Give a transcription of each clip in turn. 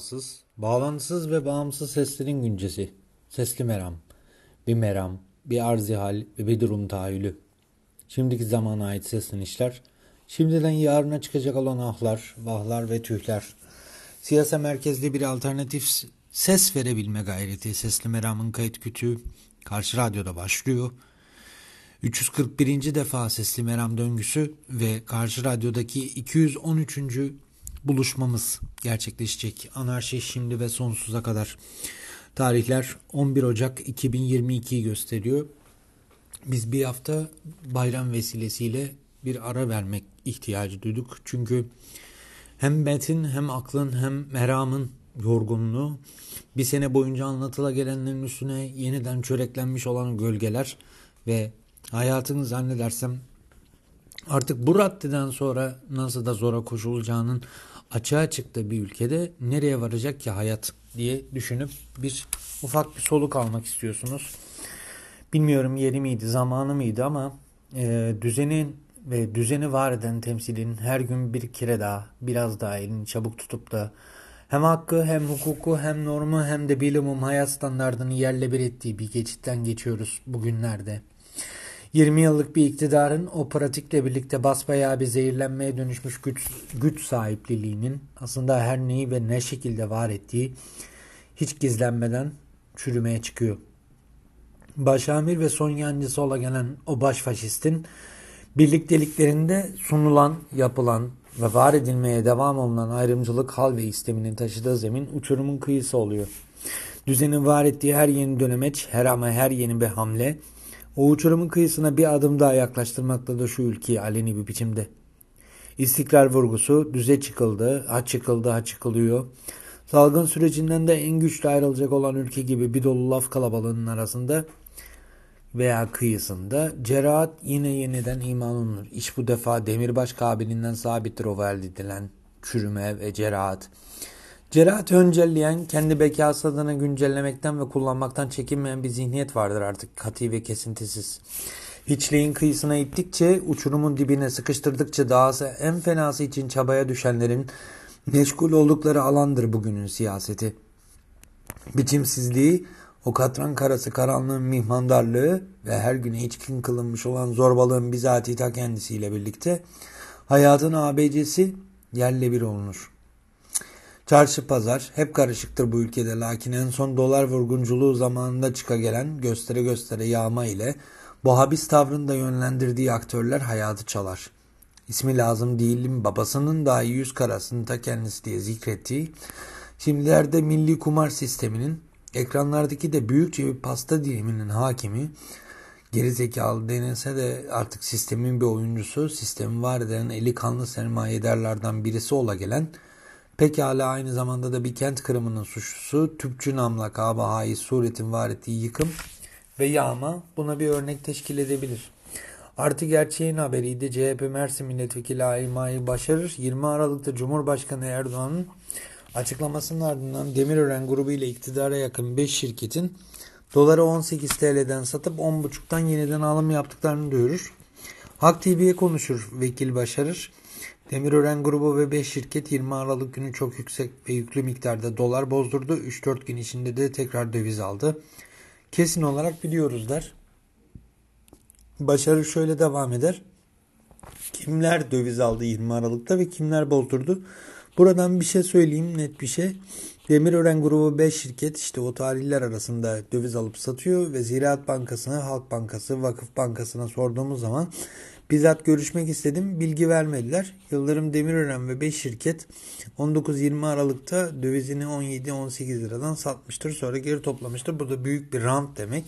Bağsız, bağlantısız ve bağımsız seslerin güncesi. Sesli meram. Bir meram, bir arzihal ve bir durum tahayyülü. Şimdiki zamana ait seslenişler, şimdiden yarına çıkacak olan ahlar, vahlar ve tühler. Siyasa merkezli bir alternatif ses verebilme gayreti Sesli Meram'ın kayıt kütüğü Karşı Radyo'da başlıyor. 341. defa Sesli Meram döngüsü ve Karşı Radyo'daki 213. buluşmamız gerçekleşecek. Anarşi şimdi ve sonsuza kadar. Tarihler 11 Ocak 2022'yi gösteriyor. Biz bir hafta bayram vesilesiyle bir ara vermek ihtiyacı duyduk. Çünkü hem metin hem aklın hem meramın yorgunluğu bir sene boyunca anlatıla gelenlerin üstüne yeniden çöreklenmiş olan gölgeler ve hayatını zannedersem artık bu raddeden sonra nasıl da zora koşulacağının açığa çıktığı bir ülkede nereye varacak ki hayat diye düşünüp bir ufak bir soluk almak istiyorsunuz. Bilmiyorum yeri miydi, zamanı mıydı ama e, düzenin ve düzeni var eden temsilin her gün bir kere daha, biraz daha elini çabuk tutup da hem hakkı hem hukuku hem normu hem de bilimum hayat standartını yerle bir ettiği bir geçitten geçiyoruz bugünlerde. 20 yıllık bir iktidarın o pratikle birlikte basbayağı bir zehirlenmeye dönüşmüş güç, güç sahipliliğinin aslında her neyi ve ne şekilde var ettiği hiç gizlenmeden çürümeye çıkıyor. Başamir ve son yancısı ola gelen o baş faşistin birlikteliklerinde sunulan, yapılan ve var edilmeye devam olunan ayrımcılık hal ve isteminin taşıdığı zemin uçurumun kıyısı oluyor. Düzenin var ettiği her yeni dönemeç, her ama her yeni bir hamle, o uçurumun kıyısına bir adım daha yaklaştırmaktadır şu ülkeyi aleni bir biçimde. İstikrar vurgusu düze çıkıldı, ha çıkıldı, ha çıkılıyor. Salgın sürecinden de en güçlü ayrılacak olan ülke gibi bir dolu laf kalabalığının arasında veya kıyısında cerahat yine yeniden iman olunur. İş bu defa demirbaş kabilinden sabittir o edilen çürüme ve cerahat. Cerahat öncelleyen, kendi bekası adına güncellemekten ve kullanmaktan çekinmeyen bir zihniyet vardır artık katı ve kesintisiz. Hiçliğin kıyısına ittikçe, uçurumun dibine sıkıştırdıkça dahası en fenası için çabaya düşenlerin meşgul oldukları alandır bugünün siyaseti. Biçimsizliği, o katran karası karanlığın mihmandarlığı ve her güne içkin kılınmış olan zorbalığın bizatihi ta kendisiyle birlikte hayatın ABC'si yerle bir olunur. Çarşı pazar hep karışıktır bu ülkede lakin en son dolar vurgunculuğu zamanında çıka gelen göstere göstere yağma ile bu habis tavrında yönlendirdiği aktörler hayatı çalar. İsmi lazım değilim babasının dahi yüz karasını ta kendisi diye zikrettiği şimdilerde milli kumar sisteminin ekranlardaki de büyükçe bir pasta diliminin hakimi geri zekalı denilse de artık sistemin bir oyuncusu sistemi var eden eli kanlı sermayedarlardan birisi ola gelen Pekala aynı zamanda da bir kent kırımının suçlusu Tüpçü namla kabahayı suretin var ettiği yıkım ve yağma buna bir örnek teşkil edebilir. Artı gerçeğin haberiydi. CHP Mersin Milletvekili Aymayı başarır. 20 Aralık'ta Cumhurbaşkanı Erdoğan'ın açıklamasının ardından Demirören grubu ile iktidara yakın 5 şirketin doları 18 TL'den satıp 10.5'tan yeniden alım yaptıklarını duyurur. Hak TV'ye konuşur vekil başarır. Demirören grubu ve 5 şirket 20 Aralık günü çok yüksek ve yüklü miktarda dolar bozdurdu. 3-4 gün içinde de tekrar döviz aldı. Kesin olarak biliyoruz der. Başarı şöyle devam eder. Kimler döviz aldı 20 Aralık'ta ve kimler bozdurdu? Buradan bir şey söyleyeyim net bir şey. Demirören grubu 5 şirket işte o tarihler arasında döviz alıp satıyor ve Ziraat Bankası'na, Halk Bankası, Vakıf Bankası'na sorduğumuz zaman Bizzat görüşmek istedim. Bilgi vermediler. Yıldırım Demirören ve 5 şirket 19-20 Aralık'ta dövizini 17-18 liradan satmıştır. Sonra geri toplamıştır. Bu da büyük bir rant demek.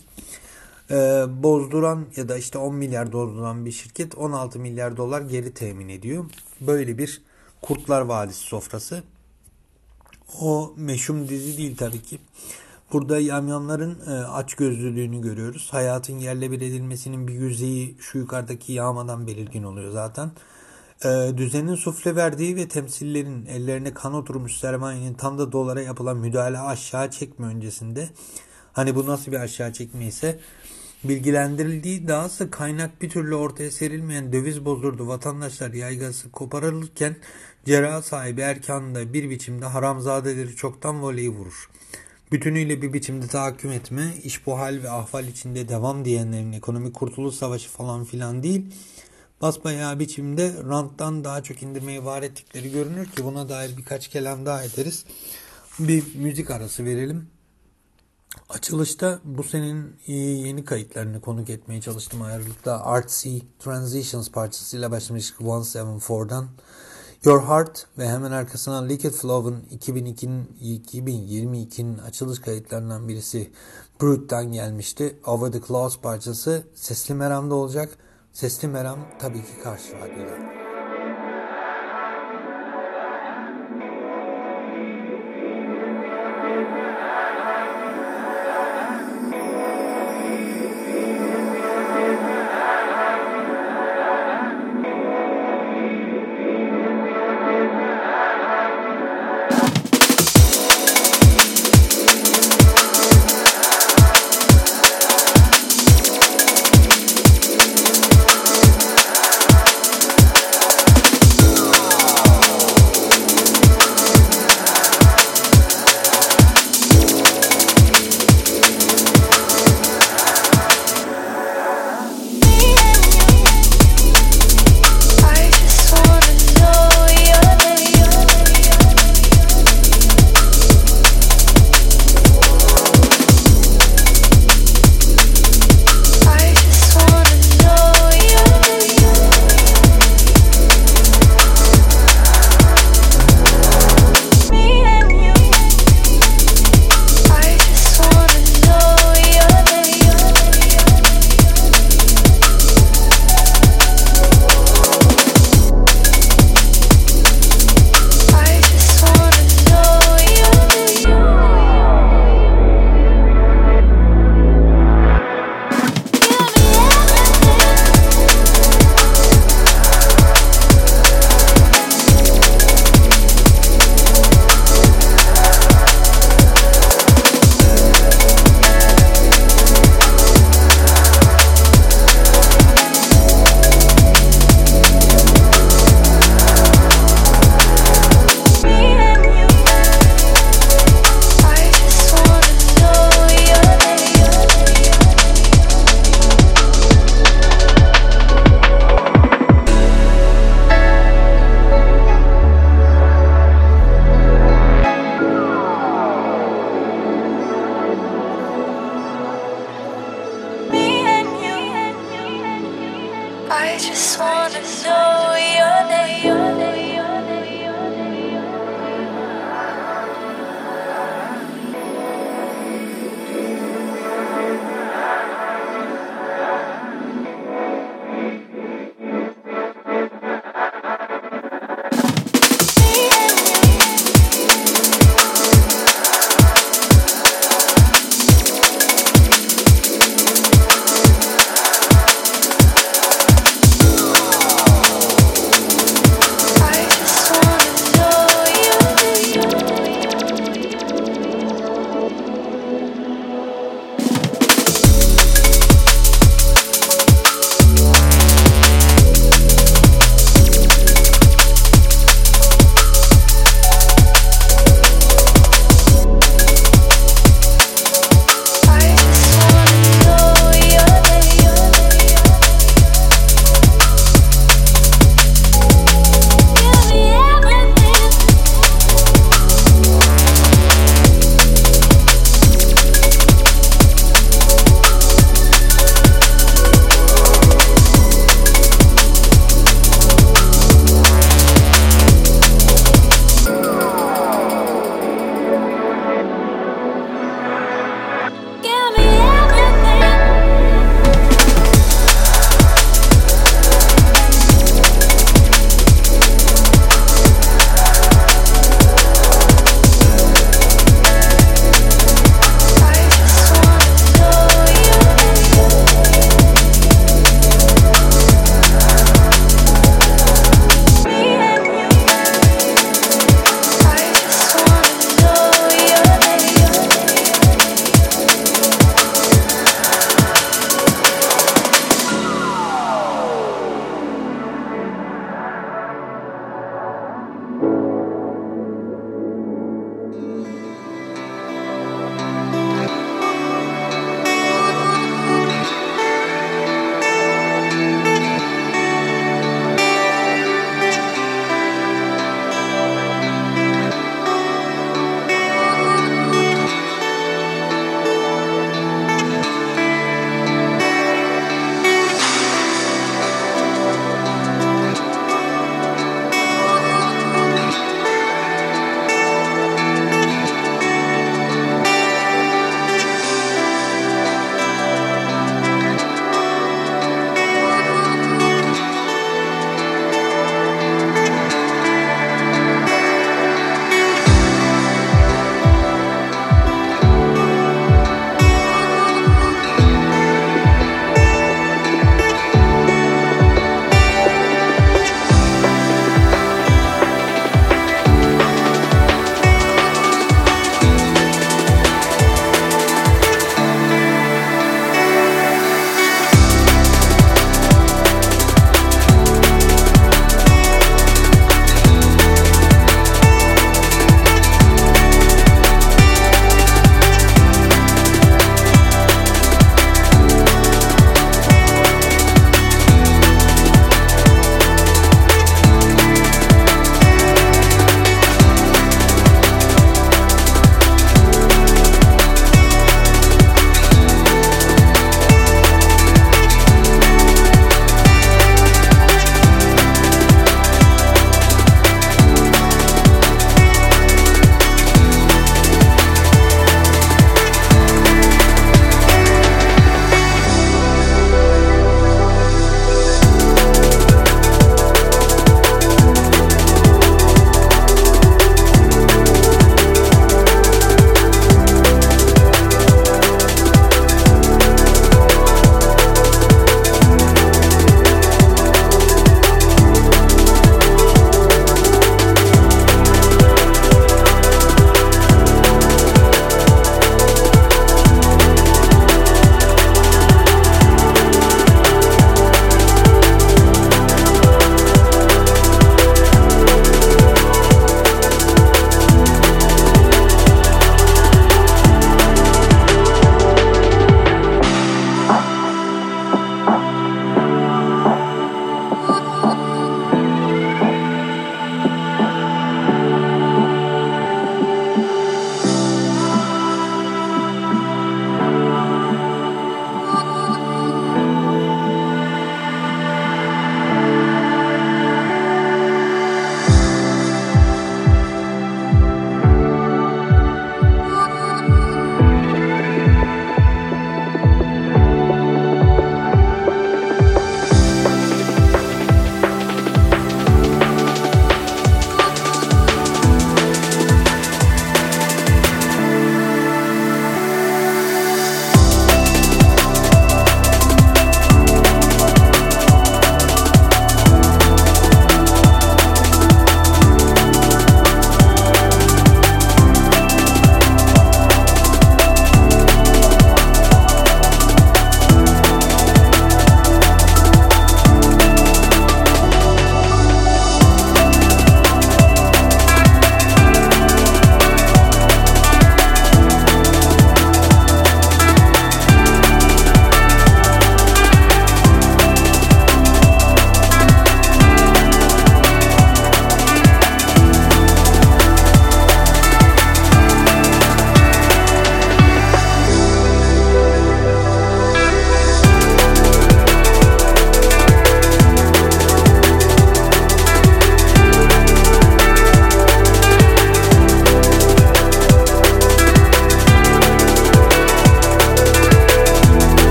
Ee, bozduran ya da işte 10 milyar bozduran bir şirket 16 milyar dolar geri temin ediyor. Böyle bir Kurtlar Vadisi sofrası. O meşhum dizi değil tabii ki. Burada yamyamların e, açgözlülüğünü görüyoruz. Hayatın yerle bir edilmesinin bir yüzeyi şu yukarıdaki yağmadan belirgin oluyor zaten. E, düzenin sufle verdiği ve temsillerin ellerine kan oturmuş sermayenin tam da dolara yapılan müdahale aşağı çekme öncesinde hani bu nasıl bir aşağı çekme ise bilgilendirildiği dahası kaynak bir türlü ortaya serilmeyen döviz bozdurdu vatandaşlar yaygası koparılırken cerrah sahibi Erkan da bir biçimde haramzadeleri çoktan voleyi vurur bütünüyle bir biçimde tahakküm etme, iş bu hal ve ahval içinde devam diyenlerin ekonomik kurtuluş savaşı falan filan değil, basbayağı biçimde ranttan daha çok indirmeyi var ettikleri görünür ki buna dair birkaç kelam daha ederiz. Bir müzik arası verelim. Açılışta bu senin yeni kayıtlarını konuk etmeye çalıştım ayrılıkta. Artsy Transitions parçasıyla başlamış 174'dan. Your Heart ve hemen arkasından Liquid Flow'un 2022'nin açılış kayıtlarından birisi Brute'dan gelmişti. Over the Clouds parçası Sesli Meram'da olacak. Sesli Meram tabii ki karşı radyoda.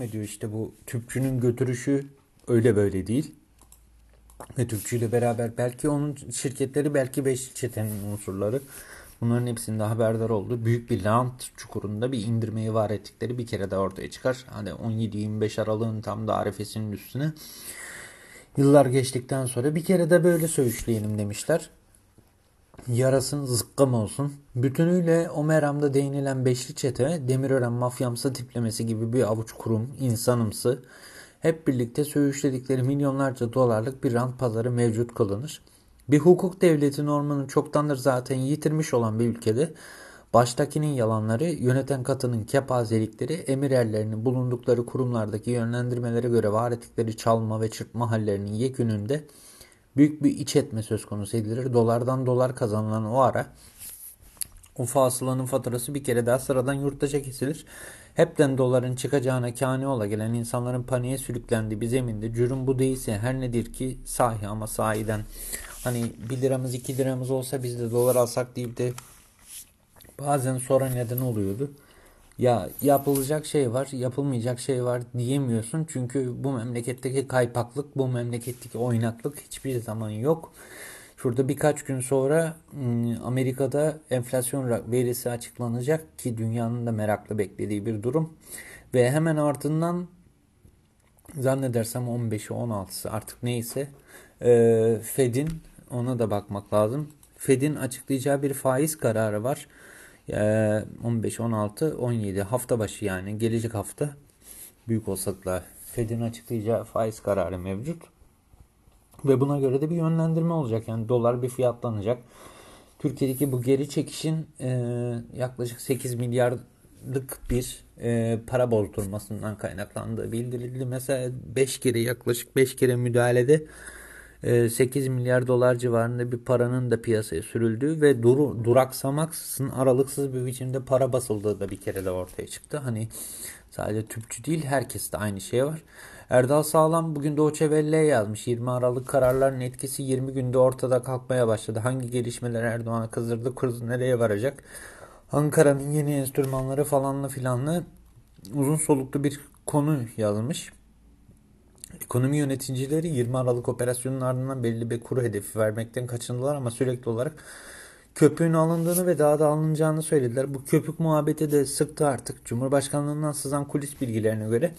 Devam ediyor işte bu tüpçünün götürüşü öyle böyle değil. Ve tüpçüyle beraber belki onun şirketleri belki beş çetenin unsurları bunların hepsinde haberdar oldu. Büyük bir lant çukurunda bir indirmeyi var ettikleri bir kere de ortaya çıkar. Hani 17-25 Aralık'ın tam da arifesinin üstüne yıllar geçtikten sonra bir kere de böyle söğüşleyelim demişler yarasın zıkkım olsun. Bütünüyle o meramda değinilen beşli çete Demirören mafyamsı tiplemesi gibi bir avuç kurum insanımsı hep birlikte söğüşledikleri milyonlarca dolarlık bir rant pazarı mevcut kılınır. Bir hukuk devleti normunu çoktandır zaten yitirmiş olan bir ülkede baştakinin yalanları, yöneten katının kepazelikleri, emir erlerinin bulundukları kurumlardaki yönlendirmelere göre var ettikleri çalma ve çırpma hallerinin yekününde büyük bir iç etme söz konusu edilir. Dolardan dolar kazanılan o ara o fasılanın faturası bir kere daha sıradan yurttaşa kesilir. Hepten doların çıkacağına kâne ola gelen insanların paniğe sürüklendiği bir zeminde cürüm bu değilse her nedir ki sahi ama sahiden hani 1 liramız 2 liramız olsa biz de dolar alsak deyip de bazen sonra neden oluyordu. Ya yapılacak şey var, yapılmayacak şey var diyemiyorsun. Çünkü bu memleketteki kaypaklık, bu memleketteki oynaklık hiçbir zaman yok. Şurada birkaç gün sonra ıı, Amerika'da enflasyon verisi açıklanacak ki dünyanın da merakla beklediği bir durum. Ve hemen ardından zannedersem 15'i 16'sı artık neyse Fed'in ona da bakmak lazım. Fed'in açıklayacağı bir faiz kararı var. 15, 16, 17 hafta başı yani gelecek hafta büyük olasılıkla Fed'in açıklayacağı faiz kararı mevcut. Ve buna göre de bir yönlendirme olacak. Yani dolar bir fiyatlanacak. Türkiye'deki bu geri çekişin e, yaklaşık 8 milyarlık bir e, para bozdurmasından kaynaklandığı bildirildi. Mesela 5 kere yaklaşık 5 kere müdahalede 8 ee, milyar dolar civarında bir paranın da piyasaya sürüldüğü ve dur, duraksamaksızın aralıksız bir biçimde para basıldığı da bir kere de ortaya çıktı. Hani sadece tüpçü değil herkes de aynı şey var. Erdal Sağlam bugün Doğu Çevelli'ye yazmış. 20 Aralık kararların etkisi 20 günde ortada kalkmaya başladı. Hangi gelişmeler Erdoğan'a kızdırdı, kız nereye varacak? Ankara'nın yeni enstrümanları falanlı filanlı uzun soluklu bir konu yazmış. Ekonomi yöneticileri 20 Aralık operasyonun ardından belli bir kuru hedefi vermekten kaçındılar ama sürekli olarak köpüğün alındığını ve daha da alınacağını söylediler. Bu köpük muhabbeti de sıktı artık. Cumhurbaşkanlığından sızan kulis bilgilerine göre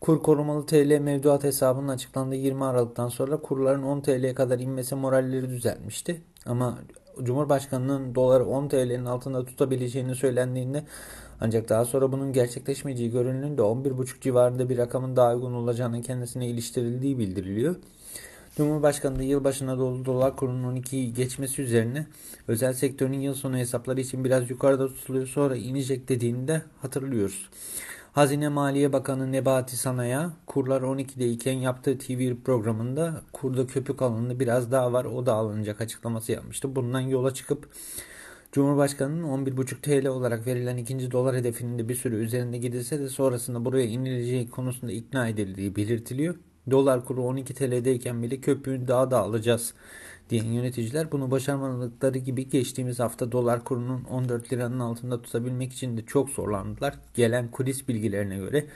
kur korumalı TL mevduat hesabının açıklandığı 20 Aralık'tan sonra kurların 10 TL'ye kadar inmesi moralleri düzeltmişti. Ama Cumhurbaşkanının doları 10 TL'nin altında tutabileceğini söylendiğinde ancak daha sonra bunun gerçekleşmeyeceği görününde 11,5 civarında bir rakamın daha uygun olacağının kendisine iliştirildiği bildiriliyor. Cumhurbaşkanı da yılbaşına dolu dolar kurunun 12'yi geçmesi üzerine özel sektörün yıl sonu hesapları için biraz yukarıda tutuluyor sonra inecek dediğini hatırlıyoruz. Hazine Maliye Bakanı Nebati Sanay'a kurlar 12'de iken yaptığı TV programında kurda köpük alanı biraz daha var o da alınacak açıklaması yapmıştı. Bundan yola çıkıp Cumhurbaşkanı'nın 11,5 TL olarak verilen ikinci dolar hedefinin de bir süre üzerinde gidilse de sonrasında buraya inileceği konusunda ikna edildiği belirtiliyor. Dolar kuru 12 TL'deyken bile köpüğü daha da alacağız diyen yöneticiler bunu başarmadıkları gibi geçtiğimiz hafta dolar kurunun 14 liranın altında tutabilmek için de çok zorlandılar. Gelen kulis bilgilerine göre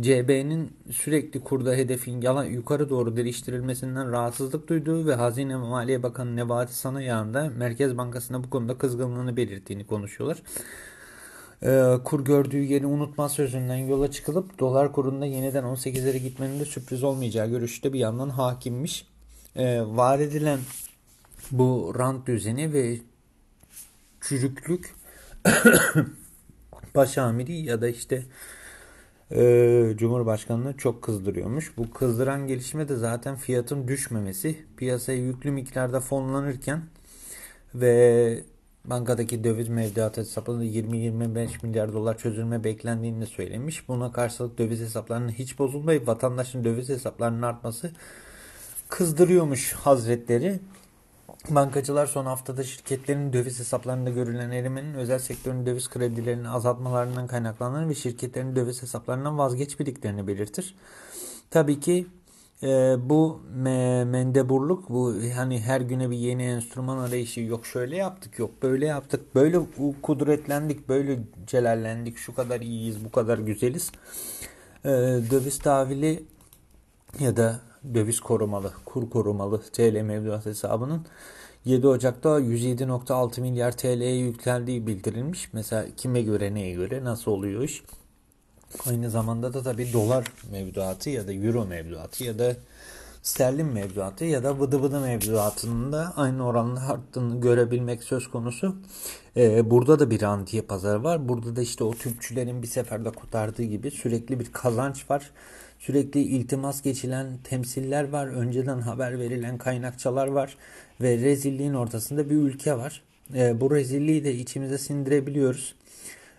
CB'nin sürekli kurda hedefin yalan yukarı doğru değiştirilmesinden rahatsızlık duyduğu ve Hazine ve Maliye Bakanı Nebati Sanayağ'ın da Merkez Bankası'na bu konuda kızgınlığını belirttiğini konuşuyorlar. Ee, kur gördüğü yeri unutma sözünden yola çıkılıp dolar kurunda yeniden 18'lere gitmenin de sürpriz olmayacağı görüşte bir yandan hakimmiş. Ee, var edilen bu rant düzeni ve çürüklük Paşamiri ya da işte e, Cumhurbaşkanı'nı çok kızdırıyormuş. Bu kızdıran gelişme de zaten fiyatın düşmemesi. Piyasaya yüklü miktarda fonlanırken ve bankadaki döviz mevduat hesaplarında 20-25 milyar dolar çözülme beklendiğini söylemiş. Buna karşılık döviz hesaplarının hiç bozulmayıp vatandaşın döviz hesaplarının artması kızdırıyormuş hazretleri. Bankacılar son haftada şirketlerin döviz hesaplarında görülen erimenin özel sektörün döviz kredilerini azaltmalarından kaynaklandığını ve şirketlerin döviz hesaplarından vazgeçmediklerini belirtir. Tabii ki e, bu me, mendeburluk bu hani her güne bir yeni enstrüman arayışı yok şöyle yaptık yok böyle yaptık böyle kudretlendik böyle celallendik şu kadar iyiyiz bu kadar güzeliz e, döviz tahvili ya da döviz korumalı kur korumalı TL mevduat hesabının 7 Ocak'ta 107.6 milyar TL'ye yükseldiği bildirilmiş. Mesela kime göre neye göre nasıl oluyor iş? Aynı zamanda da tabii dolar mevduatı ya da euro mevduatı ya da sterlin mevduatı ya da vıdı vıdı mevduatının da aynı oranda arttığını görebilmek söz konusu. Ee, burada da bir antiye pazar var. Burada da işte o tüpçülerin bir seferde kurtardığı gibi sürekli bir kazanç var. Sürekli iltimas geçilen temsiller var. Önceden haber verilen kaynakçalar var. Ve rezilliğin ortasında bir ülke var. Ee, bu rezilliği de içimize sindirebiliyoruz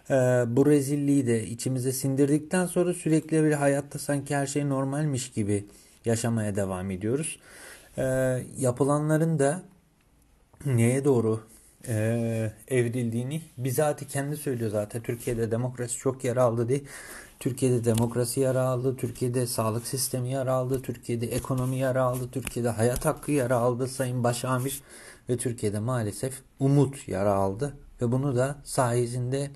e, bu rezilliği de içimize sindirdikten sonra sürekli bir hayatta sanki her şey normalmiş gibi yaşamaya devam ediyoruz. E, yapılanların da neye doğru e, evrildiğini bizatihi kendi söylüyor zaten. Türkiye'de demokrasi çok yer aldı diye. Türkiye'de demokrasi yara aldı, Türkiye'de sağlık sistemi yara aldı, Türkiye'de ekonomi yara aldı, Türkiye'de hayat hakkı yara aldı Sayın Başamir ve Türkiye'de maalesef umut yara aldı ve bunu da sayesinde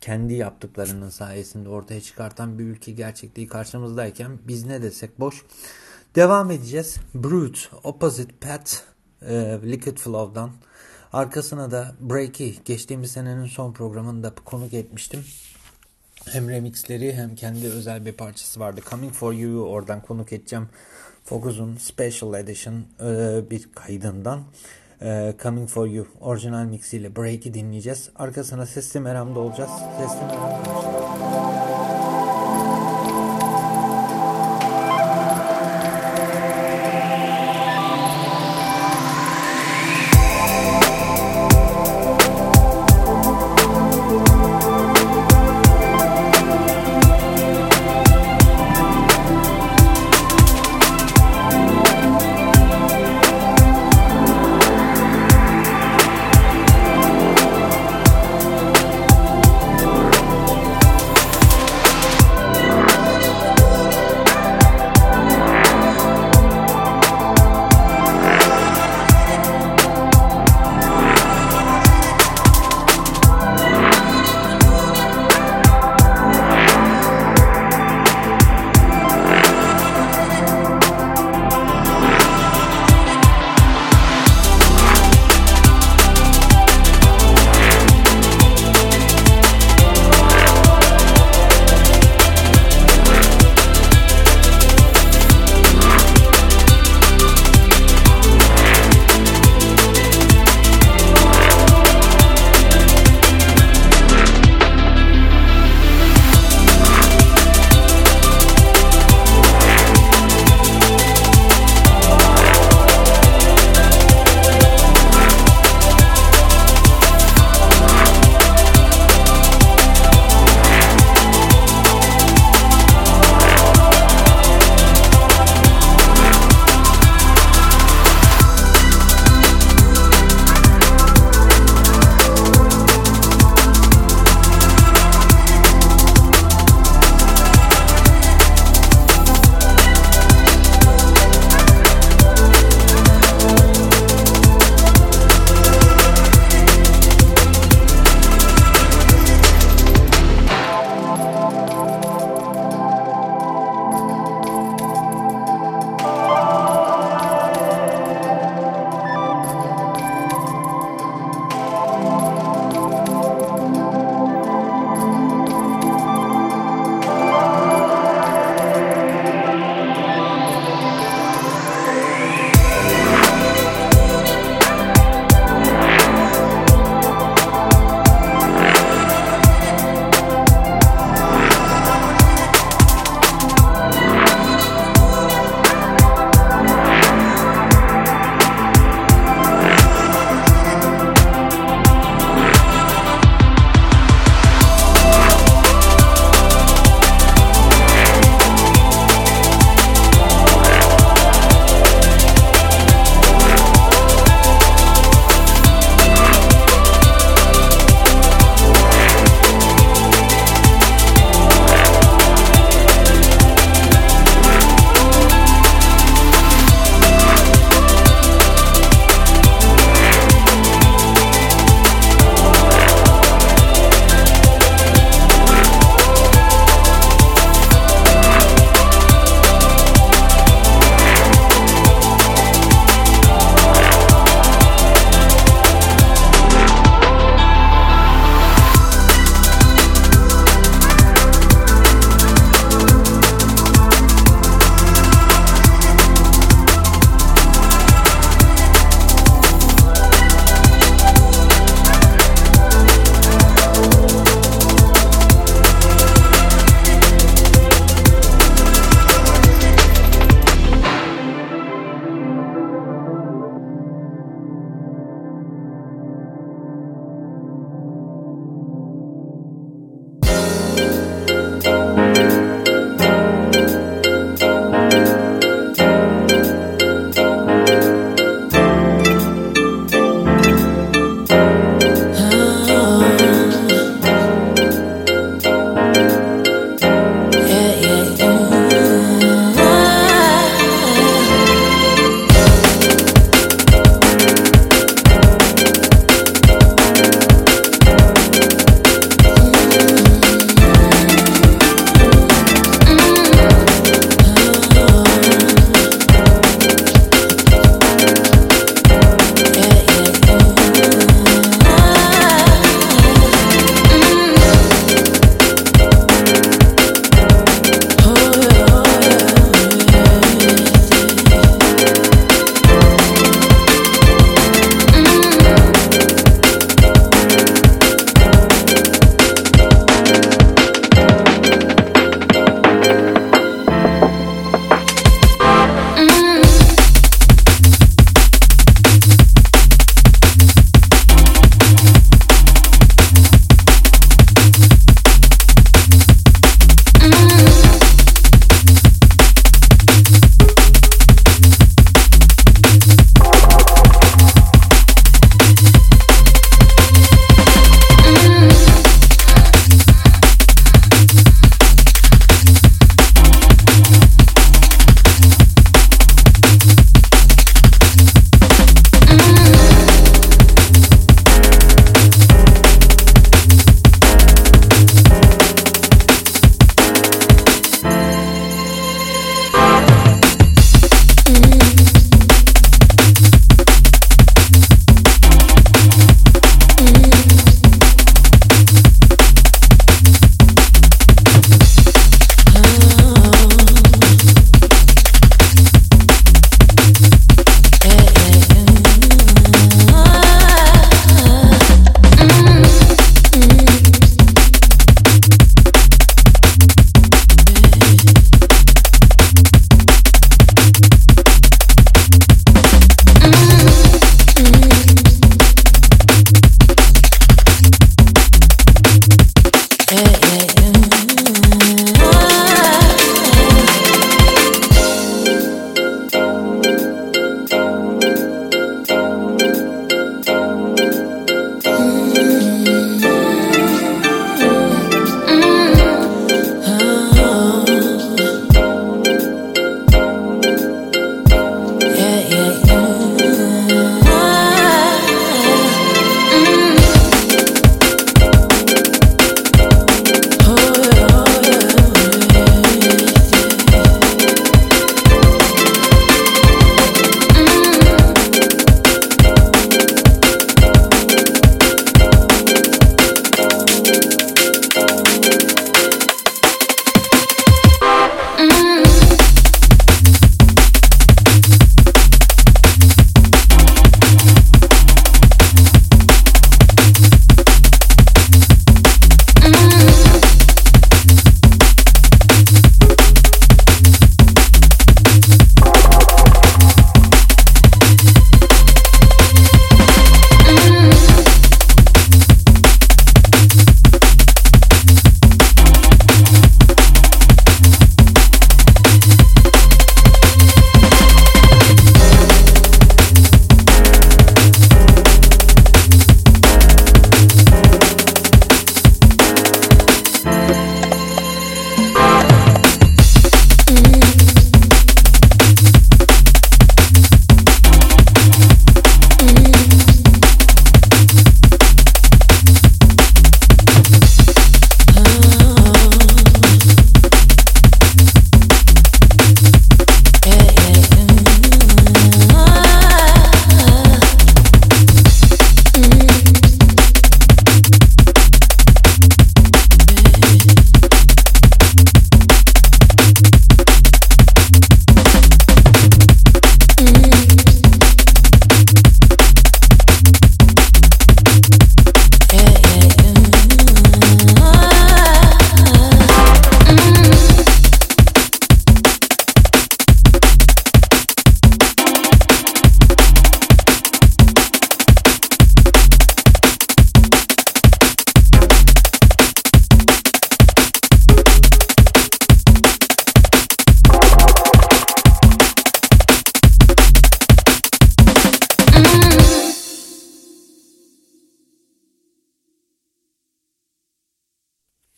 kendi yaptıklarının sayesinde ortaya çıkartan bir ülke gerçekliği karşımızdayken biz ne desek boş. Devam edeceğiz. Brute, Opposite Path, e, Liquid Flow'dan. Arkasına da Break'i geçtiğimiz senenin son programında konuk etmiştim. Hem remixleri hem kendi özel bir parçası vardı. Coming For You'yu oradan konuk edeceğim. Focus'un Special Edition e, bir kaydından. Ee, Coming For You orijinal mixiyle Break'i dinleyeceğiz. Arkasına Sesli Meram'da olacağız. Sesli Meram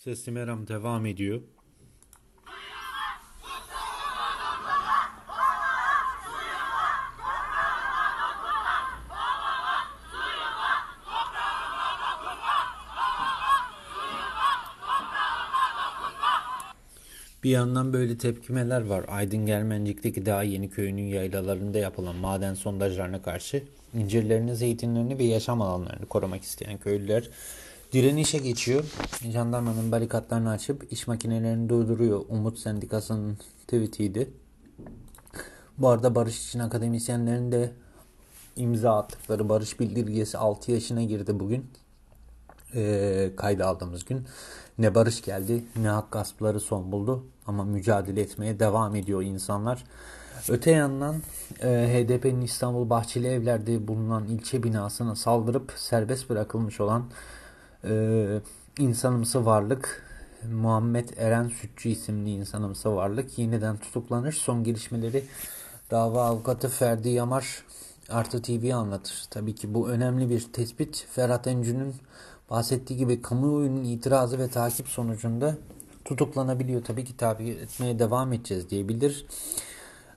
Sesli Meram devam ediyor. Bir yandan böyle tepkimeler var. Aydın Germencik'teki daha yeni köyünün yaylalarında yapılan maden sondajlarına karşı incirlerini, zeytinlerini ve yaşam alanlarını korumak isteyen köylüler direnişe geçiyor. Jandarmanın barikatlarını açıp iş makinelerini durduruyor. Umut Sendikası'nın tweetiydi. Bu arada barış için akademisyenlerin de imza attıkları barış bildirgesi 6 yaşına girdi bugün. E, kayda aldığımız gün. Ne barış geldi ne hak gaspları son buldu ama mücadele etmeye devam ediyor insanlar. Öte yandan e, HDP'nin İstanbul Bahçeli Evler'de bulunan ilçe binasına saldırıp serbest bırakılmış olan e, insanımsı varlık Muhammed Eren Sütçü isimli insanımsı varlık yeniden tutuklanır. Son gelişmeleri dava avukatı Ferdi Yamar Artı TV anlatır. Tabii ki bu önemli bir tespit. Ferhat Encü'nün bahsettiği gibi kamuoyunun itirazı ve takip sonucunda tutuklanabiliyor. Tabii ki tabi etmeye devam edeceğiz diyebilir.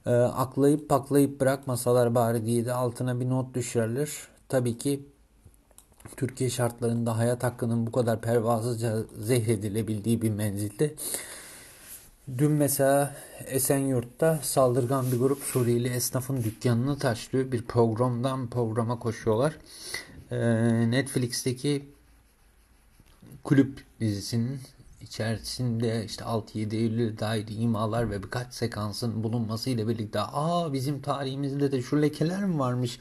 E, aklayıp paklayıp bırakmasalar bari diye de altına bir not düşerler. Tabii ki Türkiye şartlarında hayat hakkının bu kadar pervasızca zehredilebildiği bir menzilde Dün mesela Esenyurt'ta saldırgan bir grup Suriyeli esnafın dükkanını taşlıyor. Bir programdan programa koşuyorlar. Ee, Netflix'teki kulüp dizisinin içerisinde işte 6-7 Eylül'e dair imalar ve birkaç sekansın bulunmasıyla birlikte aa bizim tarihimizde de şu lekeler mi varmış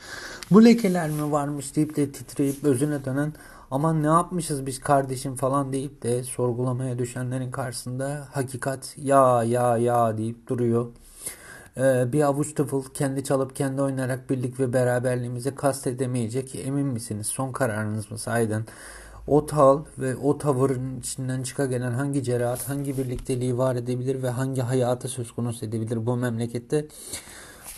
bu lekeler mi varmış deyip de titreyip özüne dönen aman ne yapmışız biz kardeşim falan deyip de sorgulamaya düşenlerin karşısında hakikat ya ya ya deyip duruyor. Ee, bir avuç tıfıl kendi çalıp kendi oynarak birlik ve beraberliğimize kastedemeyecek emin misiniz? Son kararınız mı sahiden? O tal ve o tavırın içinden çıka gelen hangi cerahat, hangi birlikteliği var edebilir ve hangi hayatı söz konusu edebilir bu memlekette?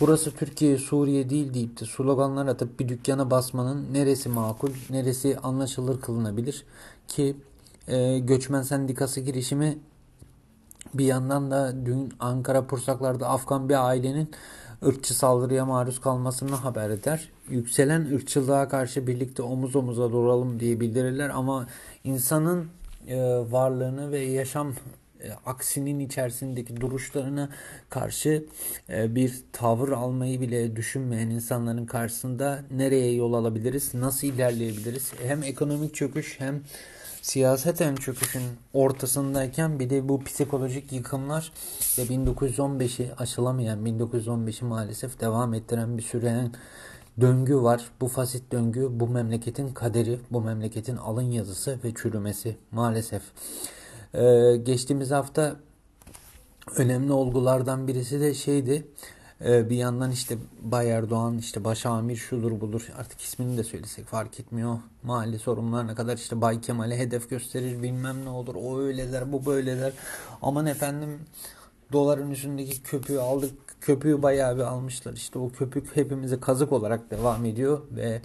Burası Türkiye, Suriye değil deyip de sloganlar atıp bir dükkana basmanın neresi makul, neresi anlaşılır kılınabilir ki e, göçmen sendikası girişimi bir yandan da dün Ankara Pursaklar'da Afgan bir ailenin ırkçı saldırıya maruz kalmasını haber eder. Yükselen ırkçılığa karşı birlikte omuz omuza duralım diye bildirirler ama insanın e, varlığını ve yaşam e, aksinin içerisindeki duruşlarına karşı e, bir tavır almayı bile düşünmeyen insanların karşısında nereye yol alabiliriz, nasıl ilerleyebiliriz? Hem ekonomik çöküş hem siyaseten çöküşün ortasındayken bir de bu psikolojik yıkımlar ve 1915'i aşılamayan 1915'i maalesef devam ettiren bir süren döngü var. Bu fasit döngü bu memleketin kaderi, bu memleketin alın yazısı ve çürümesi maalesef. Ee, geçtiğimiz hafta önemli olgulardan birisi de şeydi. Ee, bir yandan işte Bay Erdoğan işte başamir şudur budur artık ismini de söylesek fark etmiyor. Mahalle sorunlarına kadar işte Bay Kemal'e hedef gösterir bilmem ne olur. O öyle der bu böyle der. Aman efendim doların üstündeki köpüğü aldık. Köpüğü bayağı bir almışlar. İşte o köpük hepimize kazık olarak devam ediyor ve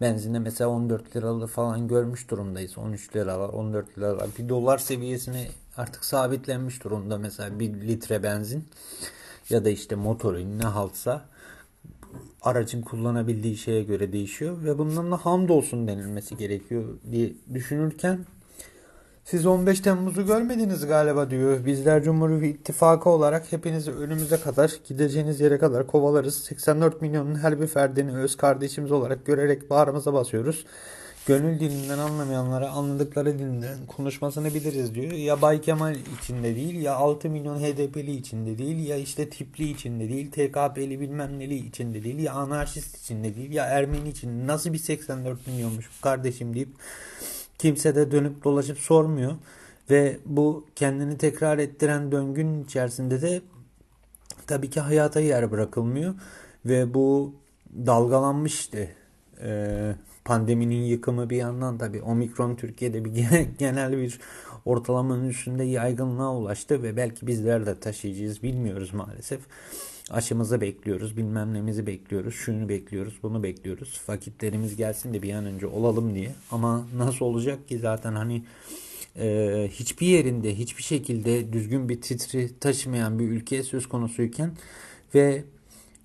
Benzine mesela 14 liralı falan görmüş durumdayız. 13 liralar, 14 liralar. Bir dolar seviyesine artık sabitlenmiş durumda mesela bir litre benzin ya da işte motoru ne haltsa aracın kullanabildiği şeye göre değişiyor ve bundan da hamdolsun denilmesi gerekiyor diye düşünürken siz 15 Temmuz'u görmediniz galiba diyor. Bizler Cumhur İttifakı olarak hepinizi önümüze kadar gideceğiniz yere kadar kovalarız. 84 milyonun her bir ferdini öz kardeşimiz olarak görerek bağrımıza basıyoruz. Gönül dilinden anlamayanlara anladıkları dilinden konuşmasını biliriz diyor. Ya Bay Kemal içinde değil ya 6 milyon HDP'li içinde değil ya işte tipli içinde değil TKP'li bilmem neli içinde değil ya anarşist içinde değil ya Ermeni için nasıl bir 84 milyonmuş kardeşim deyip Kimse de dönüp dolaşıp sormuyor. Ve bu kendini tekrar ettiren döngünün içerisinde de tabii ki hayata yer bırakılmıyor. Ve bu dalgalanmıştı. Ee, pandeminin yıkımı bir yandan tabii omikron Türkiye'de bir genel bir ortalamanın üstünde yaygınlığa ulaştı ve belki bizler de taşıyacağız bilmiyoruz maalesef. Aşımızı bekliyoruz, bilmem nemizi bekliyoruz, şunu bekliyoruz, bunu bekliyoruz. Vakitlerimiz gelsin de bir an önce olalım diye. Ama nasıl olacak ki zaten hani e, hiçbir yerinde hiçbir şekilde düzgün bir titri taşımayan bir ülke söz konusuyken ve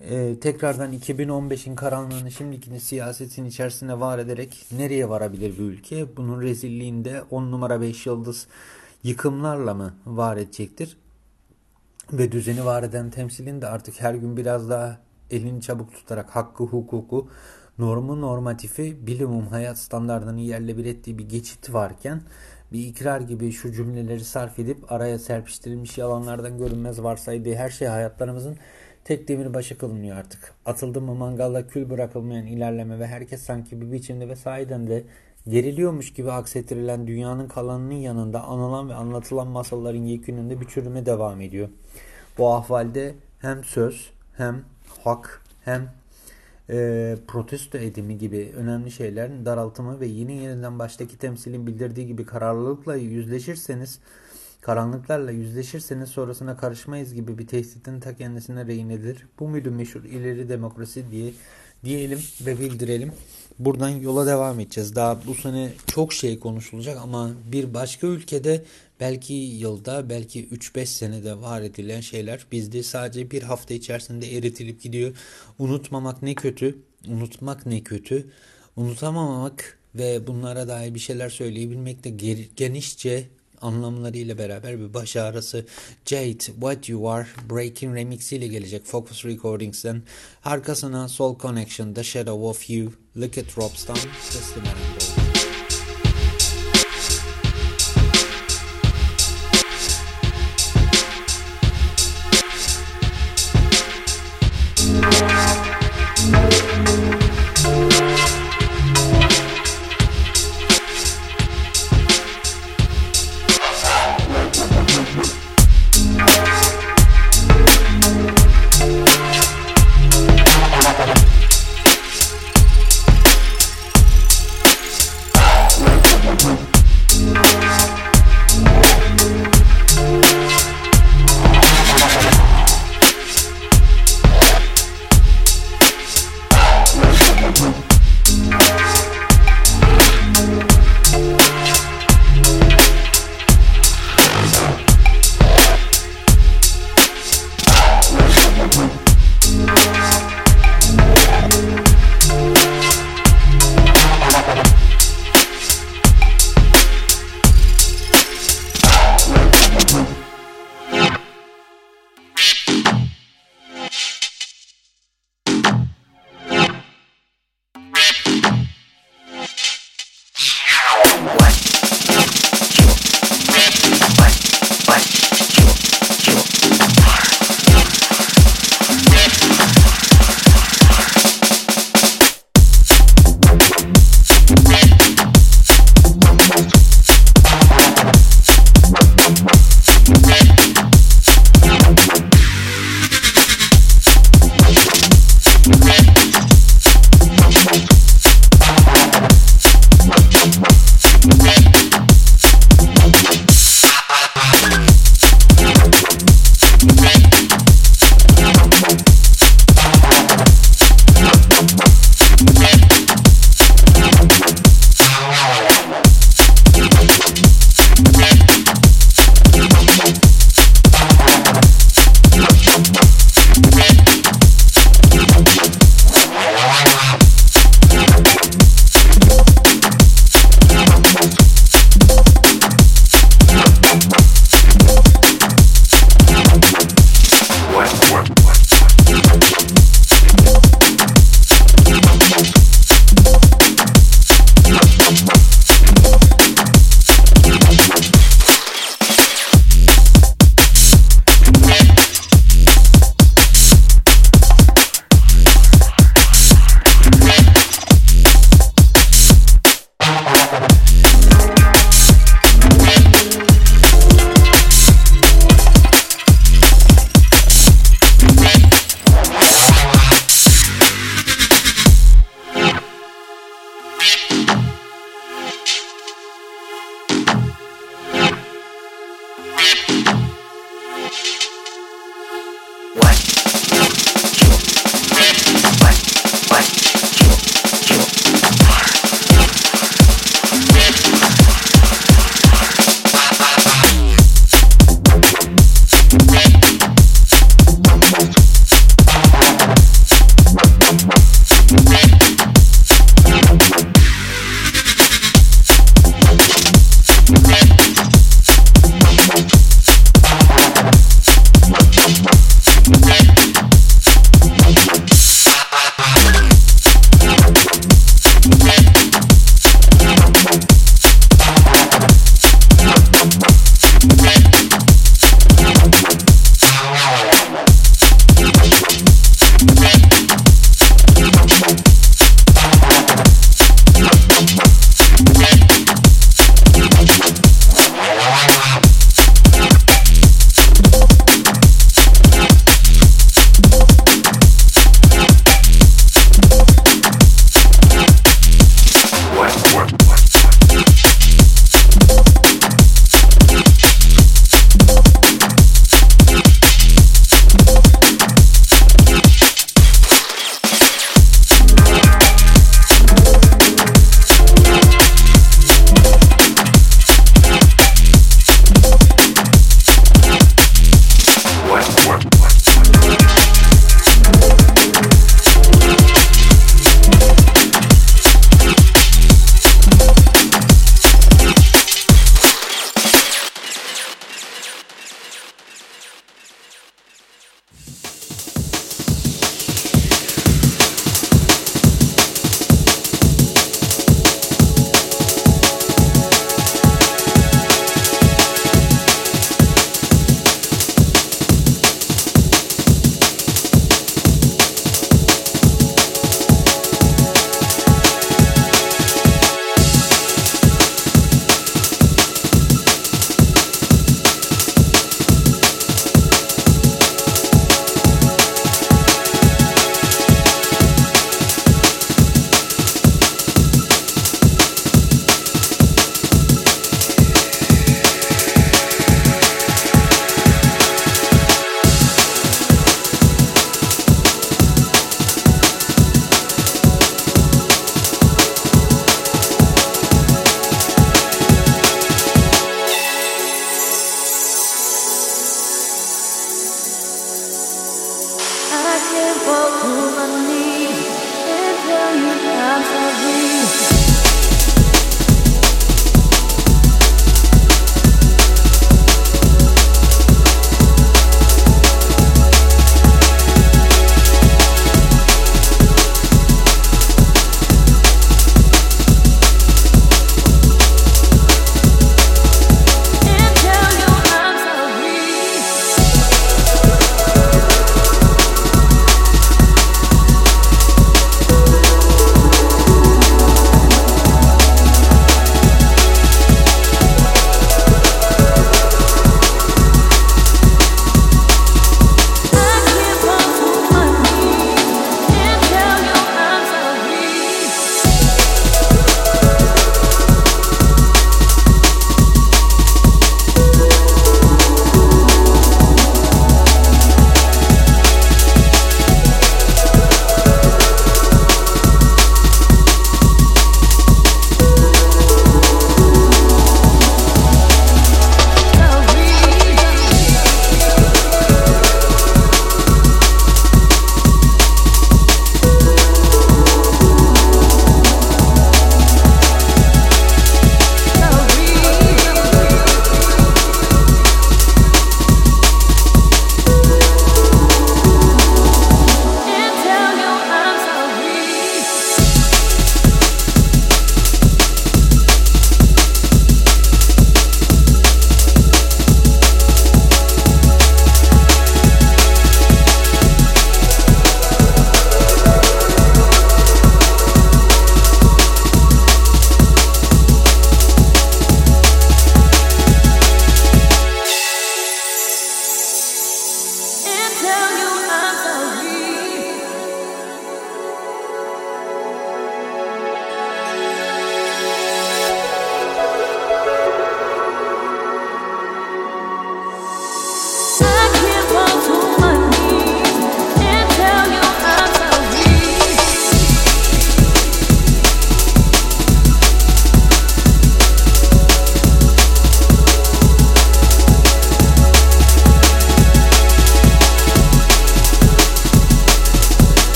e, tekrardan 2015'in karanlığını şimdiki siyasetin içerisine var ederek nereye varabilir bir ülke? Bunun rezilliğinde 10 numara 5 yıldız yıkımlarla mı var edecektir? Ve düzeni var eden temsilin de artık her gün biraz daha elini çabuk tutarak hakkı, hukuku, normu, normatifi, bilimum, hayat standartını yerle bir ettiği bir geçit varken bir ikrar gibi şu cümleleri sarf edip araya serpiştirilmiş yalanlardan görünmez varsaydığı her şey hayatlarımızın tek demir başı kılınıyor artık. Atıldı mı mangalda kül bırakılmayan ilerleme ve herkes sanki bir biçimde ve sahiden de geriliyormuş gibi aksettirilen dünyanın kalanının yanında anılan ve anlatılan masalların yekününde bir çürüme devam ediyor. Bu ahvalde hem söz hem hak hem e, protesto edimi gibi önemli şeylerin daraltımı ve yeni yeniden baştaki temsilin bildirdiği gibi kararlılıkla yüzleşirseniz karanlıklarla yüzleşirseniz sonrasına karışmayız gibi bir tehditin ta kendisine rehin edilir. Bu muydu meşhur ileri demokrasi diye diyelim ve bildirelim. Buradan yola devam edeceğiz. Daha bu sene çok şey konuşulacak ama bir başka ülkede belki yılda belki 3-5 senede var edilen şeyler bizde sadece bir hafta içerisinde eritilip gidiyor. Unutmamak ne kötü, unutmak ne kötü, unutamamak ve bunlara dair bir şeyler söyleyebilmek de genişçe anlamlarıyla beraber bir baş ağrısı. Jade What You Are Breaking Remix ile gelecek Focus Recordings'ten arkasına Soul Connection The Shadow of You Look at Robs'tan sesli merak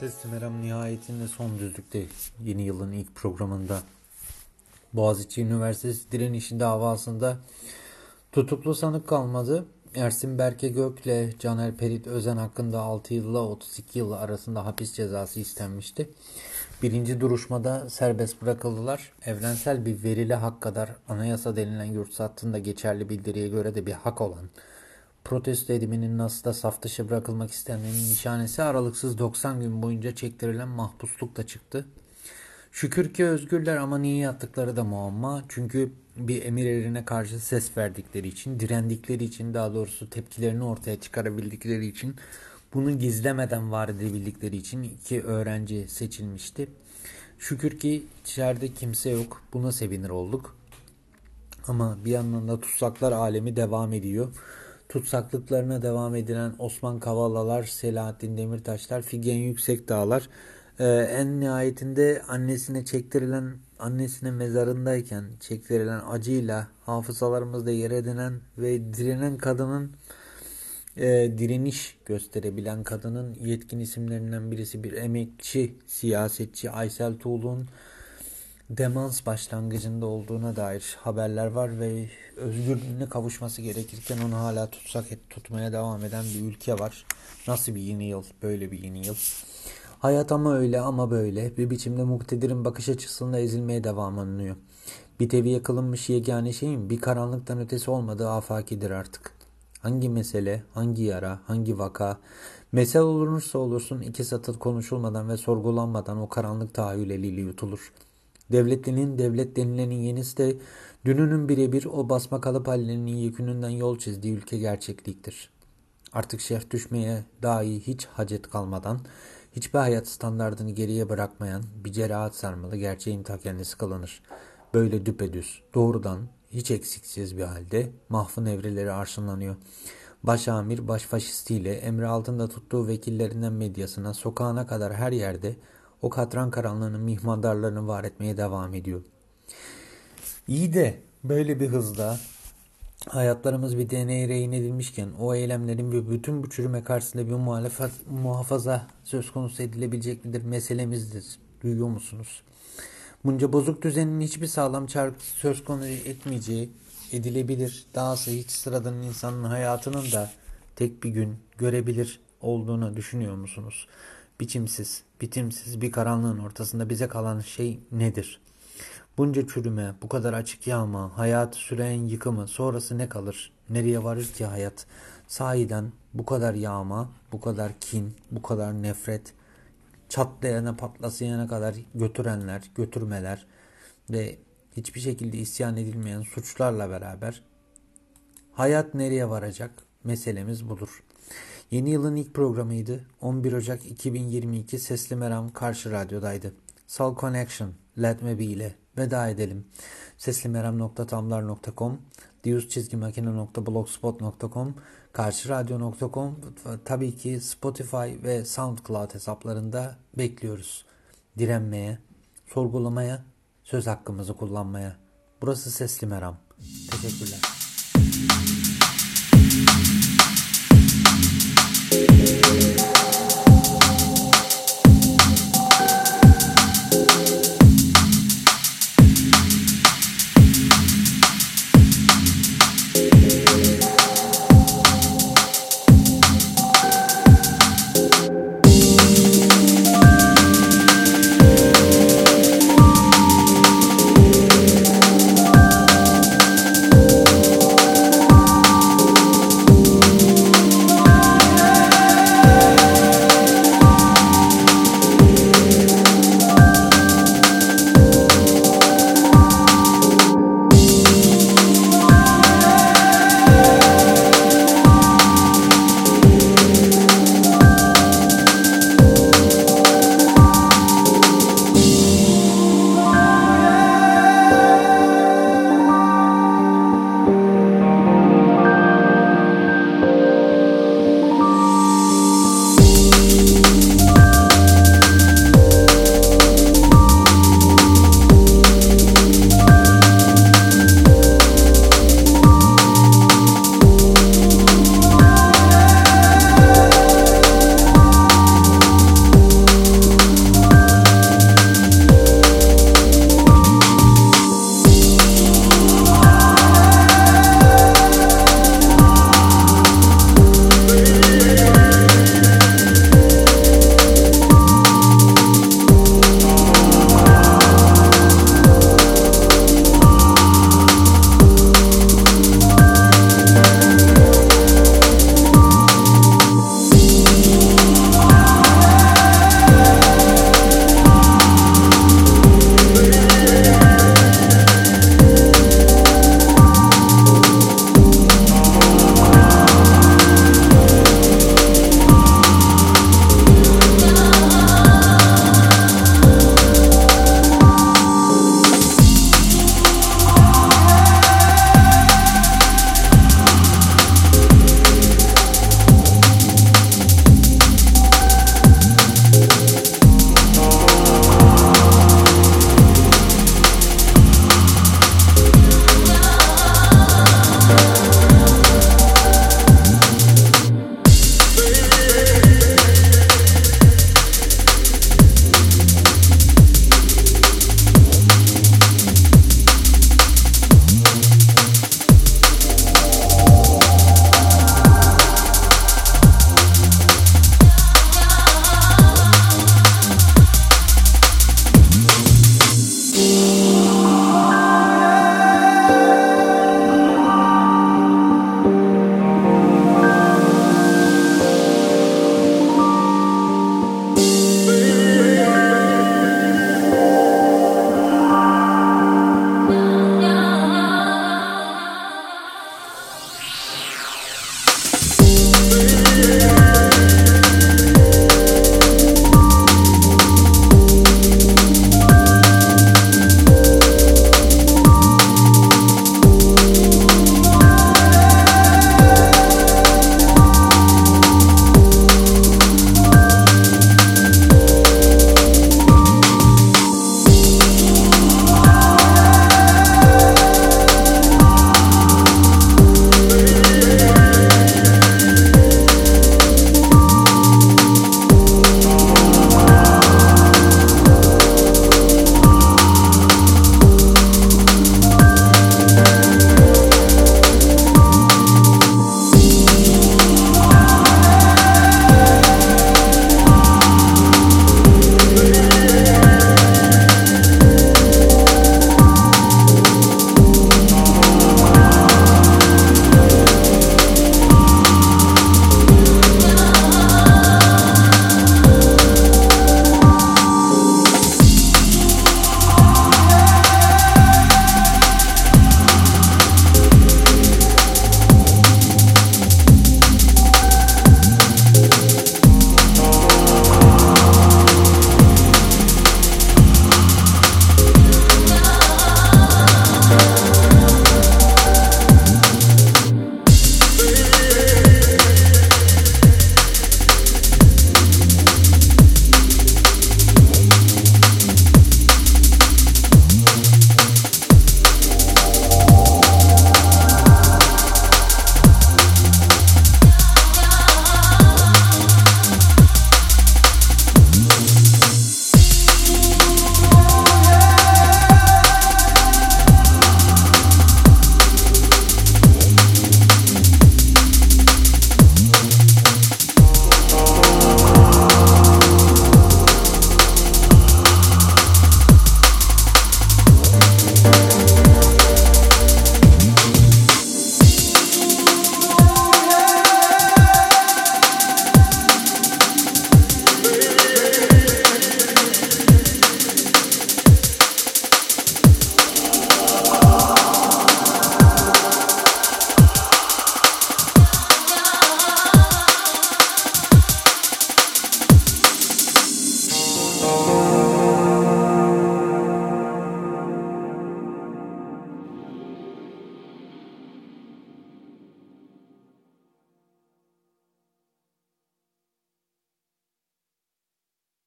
Sesli Meram nihayetinde son düzlükte yeni yılın ilk programında Boğaziçi Üniversitesi direnişi davasında tutuklu sanık kalmadı. Ersin Berke Gök ile Caner Perit Özen hakkında 6 yılla 32 yıl arasında hapis cezası istenmişti. Birinci duruşmada serbest bırakıldılar. Evrensel bir verili hak kadar anayasa denilen yurt sattığında geçerli bildiriye göre de bir hak olan protesto ediminin nasıl da saf dışı bırakılmak istenmenin nişanesi aralıksız 90 gün boyunca çektirilen mahpusluk da çıktı. Şükür ki özgürler ama niye yattıkları da muamma. Çünkü bir emir erine karşı ses verdikleri için, direndikleri için daha doğrusu tepkilerini ortaya çıkarabildikleri için, bunu gizlemeden var edebildikleri için iki öğrenci seçilmişti. Şükür ki içeride kimse yok. Buna sevinir olduk. Ama bir yandan da tutsaklar alemi devam ediyor tutsaklıklarına devam edilen Osman Kavalalar, Selahattin Demirtaşlar, Figen Yüksekdağlar ee, en nihayetinde annesine çektirilen annesine mezarındayken çektirilen acıyla hafızalarımızda yer edinen ve direnen kadının e, direniş gösterebilen kadının yetkin isimlerinden birisi bir emekçi siyasetçi Aysel Tuğlu'nun demans başlangıcında olduğuna dair haberler var ve özgürlüğüne kavuşması gerekirken onu hala tutsak et, tutmaya devam eden bir ülke var. Nasıl bir yeni yıl, böyle bir yeni yıl. Hayat ama öyle ama böyle bir biçimde muktedirin bakış açısında ezilmeye devam anlıyor. Bir teviye kılınmış yegane şeyin bir karanlıktan ötesi olmadığı afakidir artık. Hangi mesele, hangi yara, hangi vaka, mesele olursa olursun iki satır konuşulmadan ve sorgulanmadan o karanlık tahayyül eliyle yutulur.'' Devletlinin, devlet denilenin yenisi de dününün birebir o basma kalıp hallerinin yükününden yol çizdiği ülke gerçekliktir. Artık şerh düşmeye dahi hiç hacet kalmadan, hiçbir hayat standartını geriye bırakmayan bir cerahat sarmalı gerçeğin ta kendisi kılınır. Böyle düpedüz, doğrudan, hiç eksiksiz bir halde mahfın evreleri arşınlanıyor. Baş amir baş faşistiyle emri altında tuttuğu vekillerinden medyasına sokağına kadar her yerde o katran karanlığının mihmandarlarını var etmeye devam ediyor. İyi de böyle bir hızda hayatlarımız bir deneye rehin edilmişken o eylemlerin ve bütün bu çürüme karşısında bir muhalefet, muhafaza söz konusu edilebilecek midir meselemizdir. Duyuyor musunuz? Bunca bozuk düzenin hiçbir sağlam çarpı söz konusu etmeyeceği edilebilir. Dahası hiç sıradan insanın hayatının da tek bir gün görebilir olduğunu düşünüyor musunuz? biçimsiz, bitimsiz bir karanlığın ortasında bize kalan şey nedir? Bunca çürüme, bu kadar açık yağma, hayat süren yıkımı, sonrası ne kalır? Nereye varır ki hayat? Sahiden bu kadar yağma, bu kadar kin, bu kadar nefret, çatlayana patlasayana kadar götürenler, götürmeler ve hiçbir şekilde isyan edilmeyen suçlarla beraber hayat nereye varacak? Meselemiz budur. Yeni yılın ilk programıydı. 11 Ocak 2022 Sesli Meram Karşı Radyo'daydı. Soul Connection, Let Me Be ile veda edelim. seslimeram.tamlar.com diyuz-makine.blogspot.com karşıradyo.com tabii ki Spotify ve SoundCloud hesaplarında bekliyoruz. Direnmeye, sorgulamaya, söz hakkımızı kullanmaya. Burası Sesli Meram. Teşekkürler.